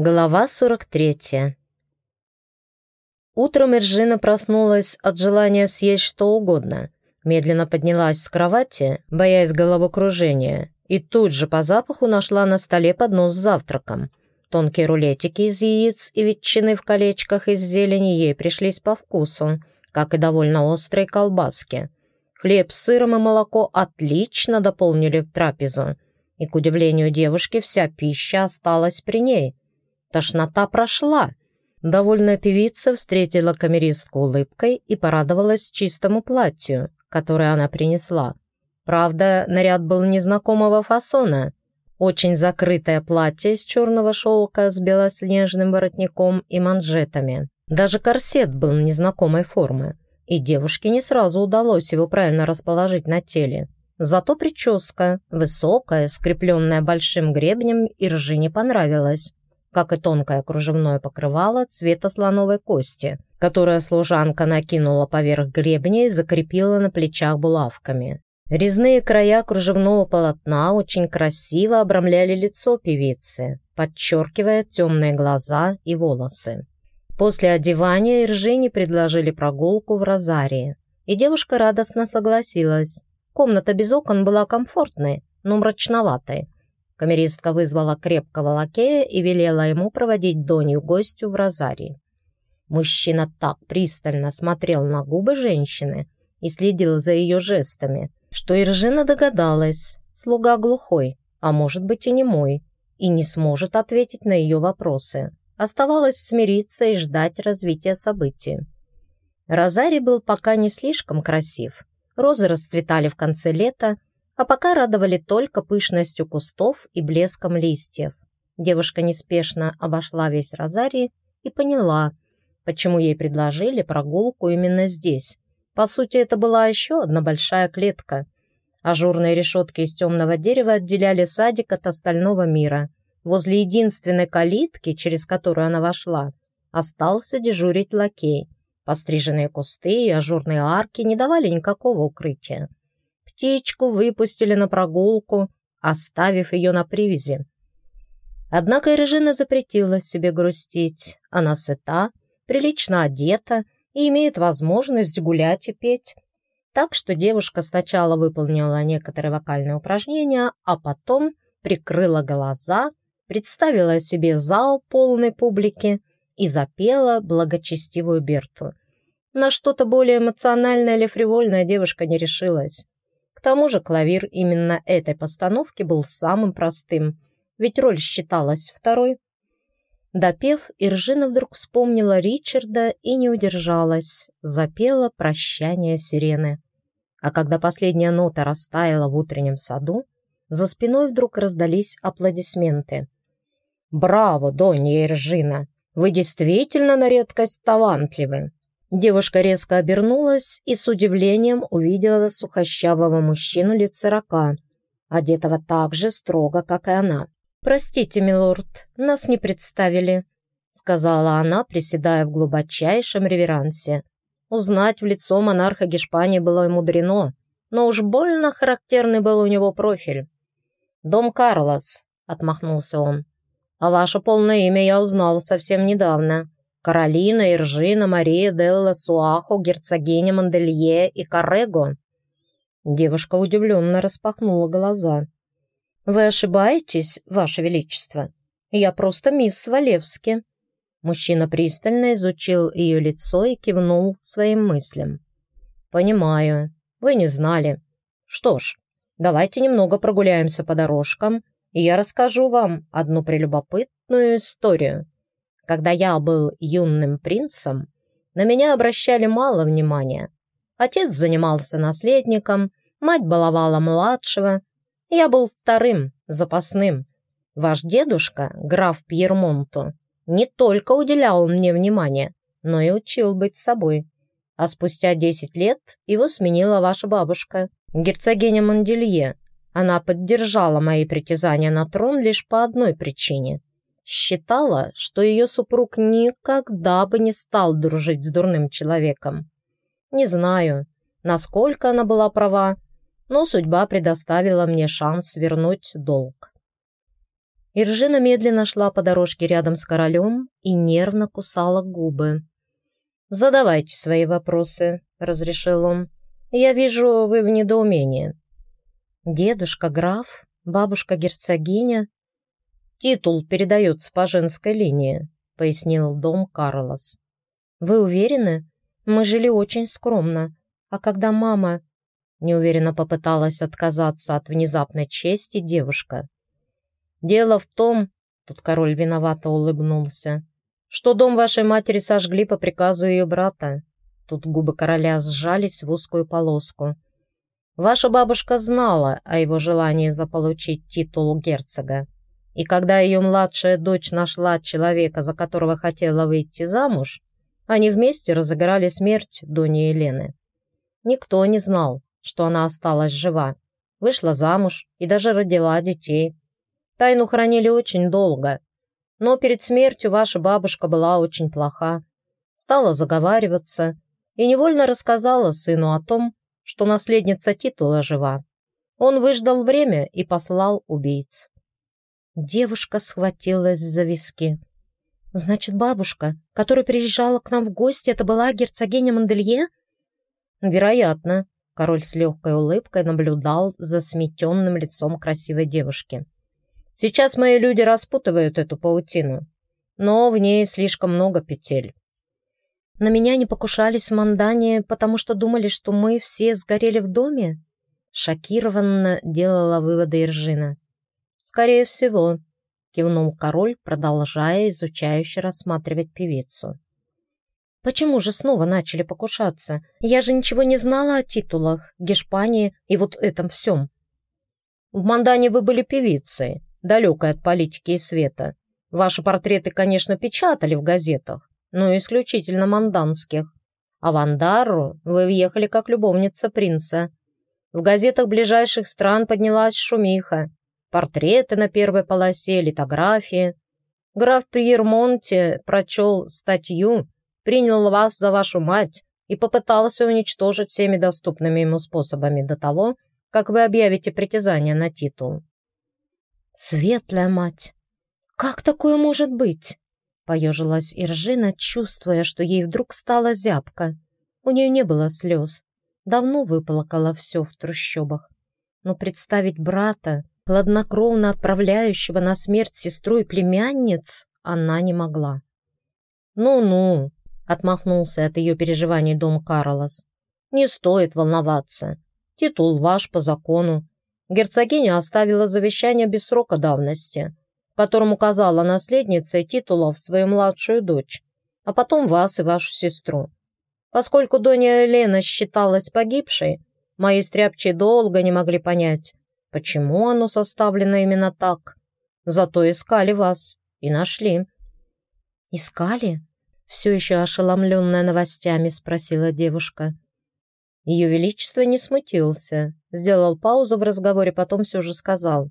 Глава 43 Утром Иржина проснулась от желания съесть что угодно. Медленно поднялась с кровати, боясь головокружения, и тут же по запаху нашла на столе поднос с завтраком. Тонкие рулетики из яиц и ветчины в колечках из зелени ей пришлись по вкусу, как и довольно острые колбаски. Хлеб с сыром и молоко отлично дополнили в трапезу, и, к удивлению девушки, вся пища осталась при ней – Тошнота прошла. Довольная певица встретила камеристку улыбкой и порадовалась чистому платью, которое она принесла. Правда, наряд был незнакомого фасона. Очень закрытое платье из черного шелка с белоснежным воротником и манжетами. Даже корсет был незнакомой формы, и девушке не сразу удалось его правильно расположить на теле. Зато прическа, высокая, скрепленная большим гребнем, Иржине понравилась как и тонкое кружевное покрывало цвета слоновой кости, которое служанка накинула поверх гребня и закрепила на плечах булавками. Резные края кружевного полотна очень красиво обрамляли лицо певицы, подчеркивая темные глаза и волосы. После одевания Иржине предложили прогулку в Розарии, и девушка радостно согласилась. Комната без окон была комфортной, но мрачноватой, Камеристка вызвала крепкого лакея и велела ему проводить Донью гостю в розарии. Мужчина так пристально смотрел на губы женщины и следил за ее жестами, что Иржина догадалась, слуга глухой, а может быть и не мой, и не сможет ответить на ее вопросы. Оставалось смириться и ждать развития событий. Розарий был пока не слишком красив. Розы расцветали в конце лета, а пока радовали только пышностью кустов и блеском листьев. Девушка неспешно обошла весь розарий и поняла, почему ей предложили прогулку именно здесь. По сути, это была еще одна большая клетка. Ажурные решетки из темного дерева отделяли садик от остального мира. Возле единственной калитки, через которую она вошла, остался дежурить лакей. Постриженные кусты и ажурные арки не давали никакого укрытия птичку выпустили на прогулку, оставив ее на привязи. Однако Режина запретила себе грустить. Она сыта, прилично одета и имеет возможность гулять и петь. Так что девушка сначала выполнила некоторые вокальные упражнения, а потом прикрыла глаза, представила себе зал полной публики и запела благочестивую Берту. На что-то более эмоциональное или фривольное девушка не решилась. К тому же клавир именно этой постановки был самым простым, ведь роль считалась второй. Допев, Иржина вдруг вспомнила Ричарда и не удержалась, запела «Прощание сирены». А когда последняя нота растаяла в утреннем саду, за спиной вдруг раздались аплодисменты. «Браво, Донья Иржина! Вы действительно на редкость талантливы!» Девушка резко обернулась и с удивлением увидела сухощавого мужчину лет сорока, одетого так же строго, как и она. «Простите, милорд, нас не представили», — сказала она, приседая в глубочайшем реверансе. Узнать в лицо монарха Гешпании было и мудрено, но уж больно характерный был у него профиль. «Дом Карлос», — отмахнулся он. «А ваше полное имя я узнал совсем недавно. Каролина, Иржина, Мария, Делла, Суахо, герцогиня Манделье и Каррего. Девушка удивленно распахнула глаза. «Вы ошибаетесь, Ваше Величество. Я просто мисс Валевски». Мужчина пристально изучил ее лицо и кивнул своим мыслям. «Понимаю. Вы не знали. Что ж, давайте немного прогуляемся по дорожкам, и я расскажу вам одну прелюбопытную историю, когда я был юным принцем, на меня обращали мало внимания. Отец занимался наследником, мать баловала младшего. Я был вторым, запасным. Ваш дедушка, граф Пьермонту, не только уделял мне внимание, но и учил быть собой. А спустя десять лет его сменила ваша бабушка, герцогиня Монделье. Она поддержала мои притязания на трон лишь по одной причине считала, что ее супруг никогда бы не стал дружить с дурным человеком. Не знаю, насколько она была права, но судьба предоставила мне шанс вернуть долг. Иржина медленно шла по дорожке рядом с королем и нервно кусала губы. «Задавайте свои вопросы», — разрешил он. «Я вижу, вы в недоумении». «Дедушка граф, бабушка герцогиня». «Титул передается по женской линии», — пояснил дом Карлос. «Вы уверены? Мы жили очень скромно. А когда мама...» Неуверенно попыталась отказаться от внезапной чести девушка. «Дело в том...» — тут король виновато улыбнулся что дом вашей матери сожгли по приказу ее брата. Тут губы короля сжались в узкую полоску. Ваша бабушка знала о его желании заполучить титул герцога. И когда ее младшая дочь нашла человека, за которого хотела выйти замуж, они вместе разыграли смерть Дони Елены. Никто не знал, что она осталась жива, вышла замуж и даже родила детей. Тайну хранили очень долго, но перед смертью ваша бабушка была очень плоха, стала заговариваться и невольно рассказала сыну о том, что наследница титула жива. Он выждал время и послал убийц. Девушка схватилась за виски. «Значит, бабушка, которая приезжала к нам в гости, это была герцогиня Манделье?» «Вероятно», — король с легкой улыбкой наблюдал за сметенным лицом красивой девушки. Сейчас мои люди распутывают эту паутину, но в ней слишком много петель. На меня не покушались в Мандане, потому что думали, что мы все сгорели в доме? Шокированно делала выводы Иржина. Скорее всего, кивнул король, продолжая изучающе рассматривать певицу. Почему же снова начали покушаться? Я же ничего не знала о титулах, Гешпании и вот этом всем. В Мандане вы были певицей, далекой от политики и света. Ваши портреты, конечно, печатали в газетах, но исключительно манданских. А в Андару вы въехали как любовница принца. В газетах ближайших стран поднялась шумиха. Портреты на первой полосе, литографии. Граф Пьермонте прочел статью, принял вас за вашу мать и попытался уничтожить всеми доступными ему способами до того, как вы объявите притязание на титул. «Светлая мать! Как такое может быть?» Поежилась Иржина, чувствуя, что ей вдруг стало зябко. У нее не было слез. Давно выплакала все в трущобах. Но представить брата, хладнокровно отправляющего на смерть сестру и племянниц, она не могла. «Ну-ну», — отмахнулся от ее переживаний дом Карлос. «Не стоит волноваться. Титул ваш по закону герцогиня оставила завещание без срока давности, в котором указала наследницей титулов свою младшую дочь, а потом вас и вашу сестру. Поскольку Донья Елена считалась погибшей, мои стряпчие долго не могли понять, почему оно составлено именно так. Зато искали вас и нашли. «Искали?» — все еще ошеломленная новостями спросила девушка. Ее Величество не смутился, сделал паузу в разговоре, потом все же сказал.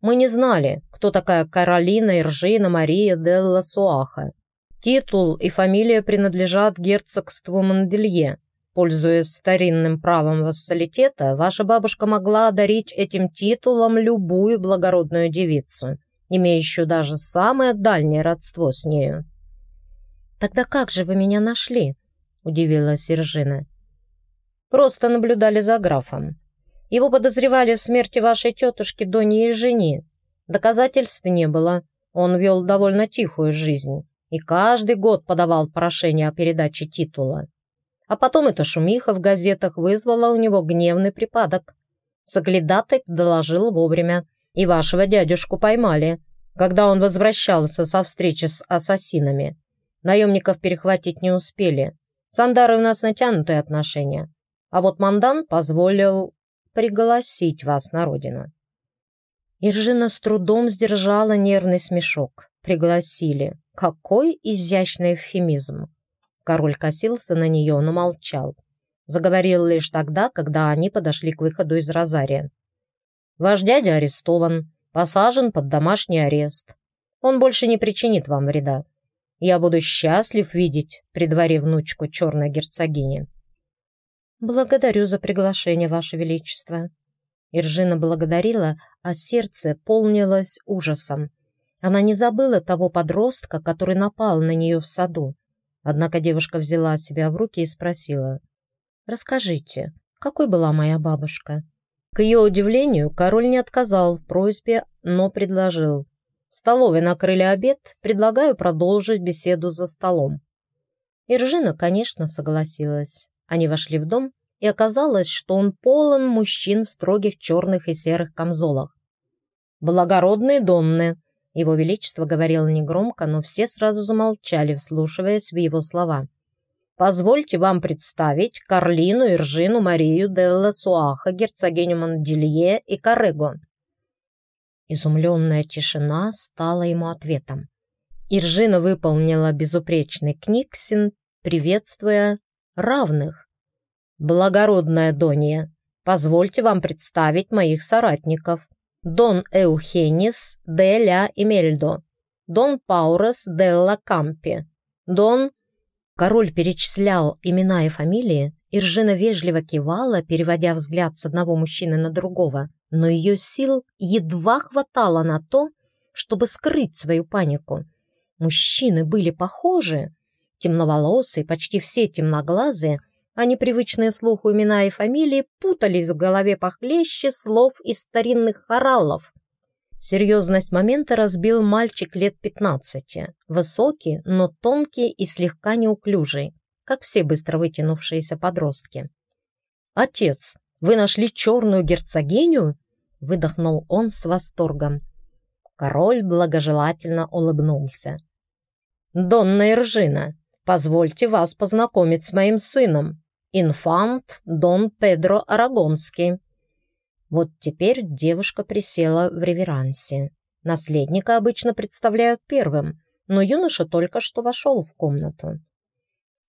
«Мы не знали, кто такая Каролина Иржина Мария Делла Суаха. Титул и фамилия принадлежат герцогству Манделье. Пользуясь старинным правом вассалитета, ваша бабушка могла одарить этим титулом любую благородную девицу, имеющую даже самое дальнее родство с нею». «Тогда как же вы меня нашли?» – удивилась Сержина. Просто наблюдали за графом. Его подозревали в смерти вашей тетушки Дони жени. Доказательств не было. Он вел довольно тихую жизнь и каждый год подавал прошение о передаче титула. А потом эта шумиха в газетах вызвала у него гневный припадок. Соглядатай доложил вовремя, и вашего дядюшку поймали, когда он возвращался со встречи с ассасинами. Наемников перехватить не успели. С Андарой у нас натянутые отношения. А вот Мандан позволил пригласить вас на родину». Иржина с трудом сдержала нервный смешок. «Пригласили. Какой изящный эвфемизм!» Король косился на нее, но молчал. Заговорил лишь тогда, когда они подошли к выходу из Розария. «Ваш дядя арестован, посажен под домашний арест. Он больше не причинит вам вреда. Я буду счастлив видеть при дворе внучку черной герцогини». «Благодарю за приглашение, Ваше Величество». Иржина благодарила, а сердце полнилось ужасом. Она не забыла того подростка, который напал на нее в саду. Однако девушка взяла себя в руки и спросила. «Расскажите, какой была моя бабушка?» К ее удивлению, король не отказал в просьбе, но предложил. «В столовой накрыли обед, предлагаю продолжить беседу за столом». Иржина, конечно, согласилась. Они вошли в дом, и оказалось, что он полон мужчин в строгих черных и серых камзолах. «Благородные донны!» Его Величество говорил негромко, но все сразу замолчали, вслушиваясь в его слова. «Позвольте вам представить Карлину, Иржину, Марию Делла Суаха, герцогиню Манделье и Карего». Изумленная тишина стала ему ответом. Иржина выполнила безупречный книгсин, приветствуя равных. «Благородная Донья, позвольте вам представить моих соратников. Дон Эухенис де ля Имельдо, Дон Паурес де ла Кампи, Дон...» Король перечислял имена и фамилии, и Ржина вежливо кивала, переводя взгляд с одного мужчины на другого, но ее сил едва хватало на то, чтобы скрыть свою панику. Мужчины были похожи, темноволосые, почти все темноглазые, а непривычные слуху имена и фамилии путались в голове похлеще слов из старинных хоралов. Серьезность момента разбил мальчик лет пятнадцати, высокий, но тонкий и слегка неуклюжий, как все быстро вытянувшиеся подростки. «Отец, вы нашли черную герцогиню?» — выдохнул он с восторгом. Король благожелательно улыбнулся. «Донна Иржина, позвольте вас познакомить с моим сыном, инфант Дон Педро Арагонский. Вот теперь девушка присела в реверансе. Наследника обычно представляют первым, но юноша только что вошел в комнату.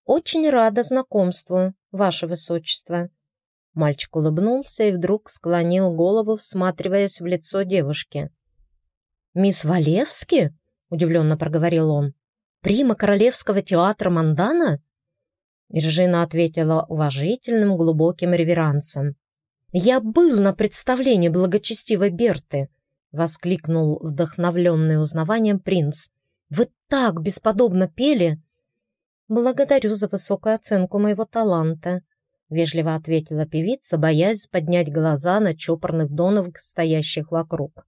«Очень рада знакомству, ваше высочество». Мальчик улыбнулся и вдруг склонил голову, всматриваясь в лицо девушки. «Мисс Валевски?» — удивленно проговорил он. «Прима Королевского театра Мандана?» Иржина ответила уважительным глубоким реверансом. «Я был на представлении благочестивой Берты!» — воскликнул вдохновленный узнаванием принц. «Вы так бесподобно пели!» «Благодарю за высокую оценку моего таланта», — вежливо ответила певица, боясь поднять глаза на чопорных донов, стоящих вокруг.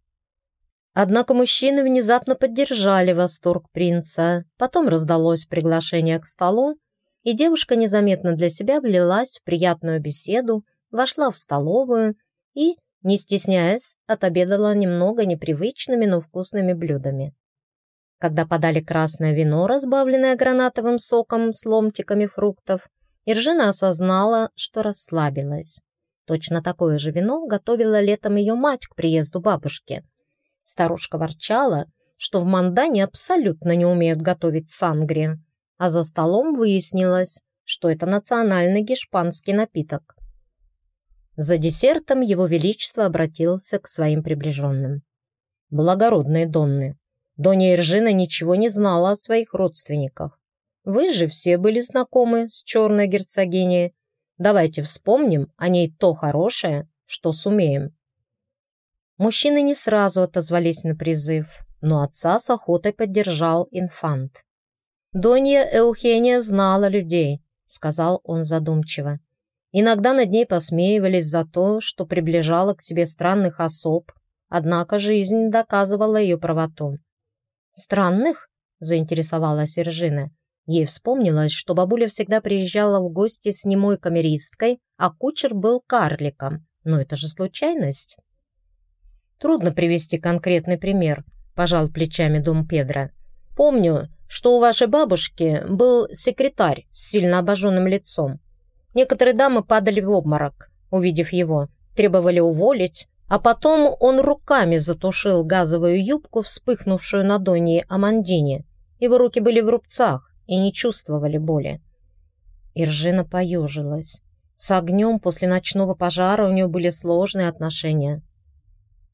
Однако мужчины внезапно поддержали восторг принца. Потом раздалось приглашение к столу, и девушка незаметно для себя влилась в приятную беседу, вошла в столовую и, не стесняясь, отобедала немного непривычными, но вкусными блюдами. Когда подали красное вино, разбавленное гранатовым соком с ломтиками фруктов, Иржина осознала, что расслабилась. Точно такое же вино готовила летом ее мать к приезду бабушки. Старушка ворчала, что в Мандане абсолютно не умеют готовить сангри, а за столом выяснилось, что это национальный гешпанский напиток. За десертом его величество обратился к своим приближенным. «Благородные Донны, Донья Иржина ничего не знала о своих родственниках. Вы же все были знакомы с черной герцогиней. Давайте вспомним о ней то хорошее, что сумеем». Мужчины не сразу отозвались на призыв, но отца с охотой поддержал инфант. «Донья Эухения знала людей», — сказал он задумчиво. Иногда над ней посмеивались за то, что приближала к себе странных особ, однако жизнь доказывала ее правоту. «Странных?» — заинтересовалась Иржина. Ей вспомнилось, что бабуля всегда приезжала в гости с немой камеристкой, а кучер был карликом. Но это же случайность. Трудно привести конкретный пример, пожал плечами Дом Педро. Помню, что у вашей бабушки был секретарь с сильно обожженным лицом. Некоторые дамы падали в обморок, увидев его, требовали уволить, а потом он руками затушил газовую юбку, вспыхнувшую на Донье Амандине. Его руки были в рубцах и не чувствовали боли. Иржина поежилась. С огнем после ночного пожара у нее были сложные отношения.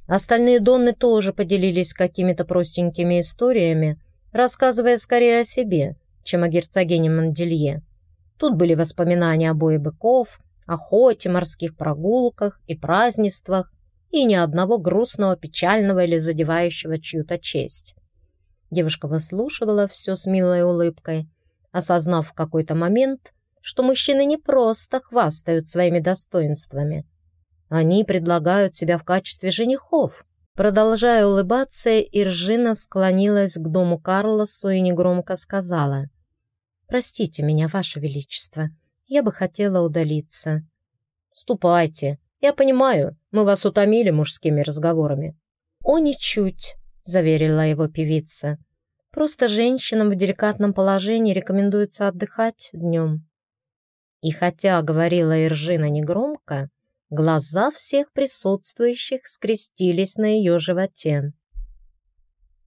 Остальные Донны тоже поделились какими-то простенькими историями, рассказывая скорее о себе, чем о герцогине Манделье. Тут были воспоминания о бое быков, охоте, морских прогулках и празднествах, и ни одного грустного, печального или задевающего чью-то честь. Девушка выслушивала все с милой улыбкой, осознав в какой-то момент, что мужчины не просто хвастают своими достоинствами. Они предлагают себя в качестве женихов. Продолжая улыбаться, Иржина склонилась к дому Карлосу и негромко сказала. «Простите меня, Ваше Величество, я бы хотела удалиться». «Ступайте. Я понимаю, мы вас утомили мужскими разговорами». «О, ничуть», — заверила его певица. «Просто женщинам в деликатном положении рекомендуется отдыхать днем». И хотя говорила Иржина негромко, глаза всех присутствующих скрестились на ее животе.